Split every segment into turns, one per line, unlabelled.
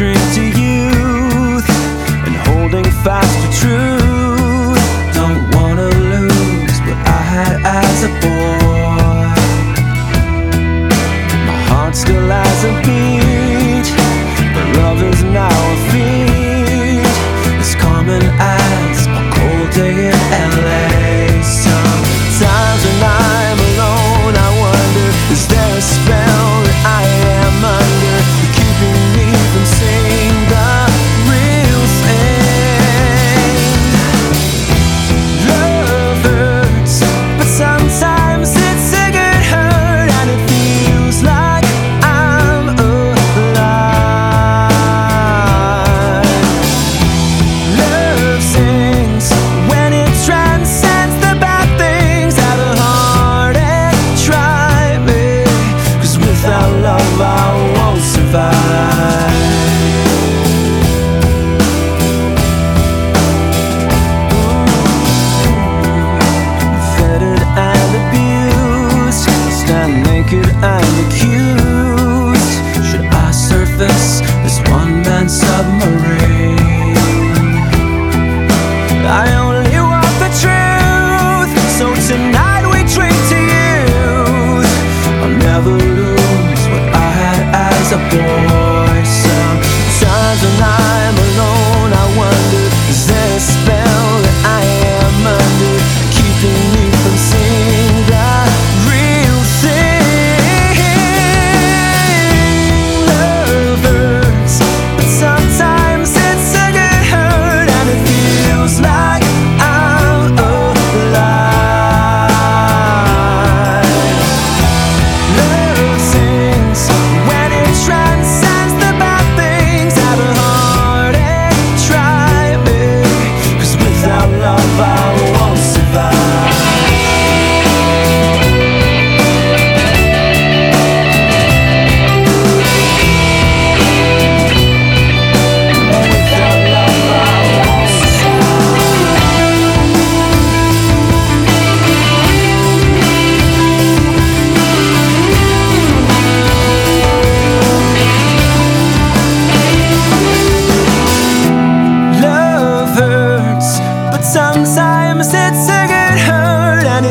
drink to youth and holding fast to truth. Don't wanna lose what I had as a boy. My heart's still out. naked and acute. Should I surface this one man submarine? I only want the truth, so tonight.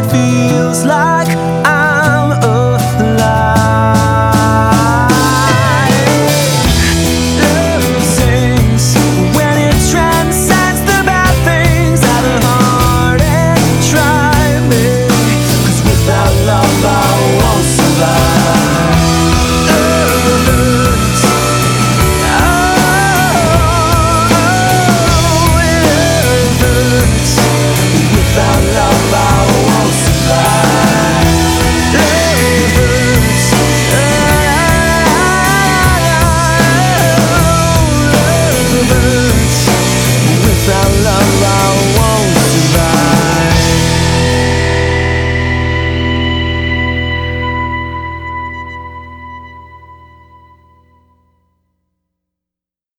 fim.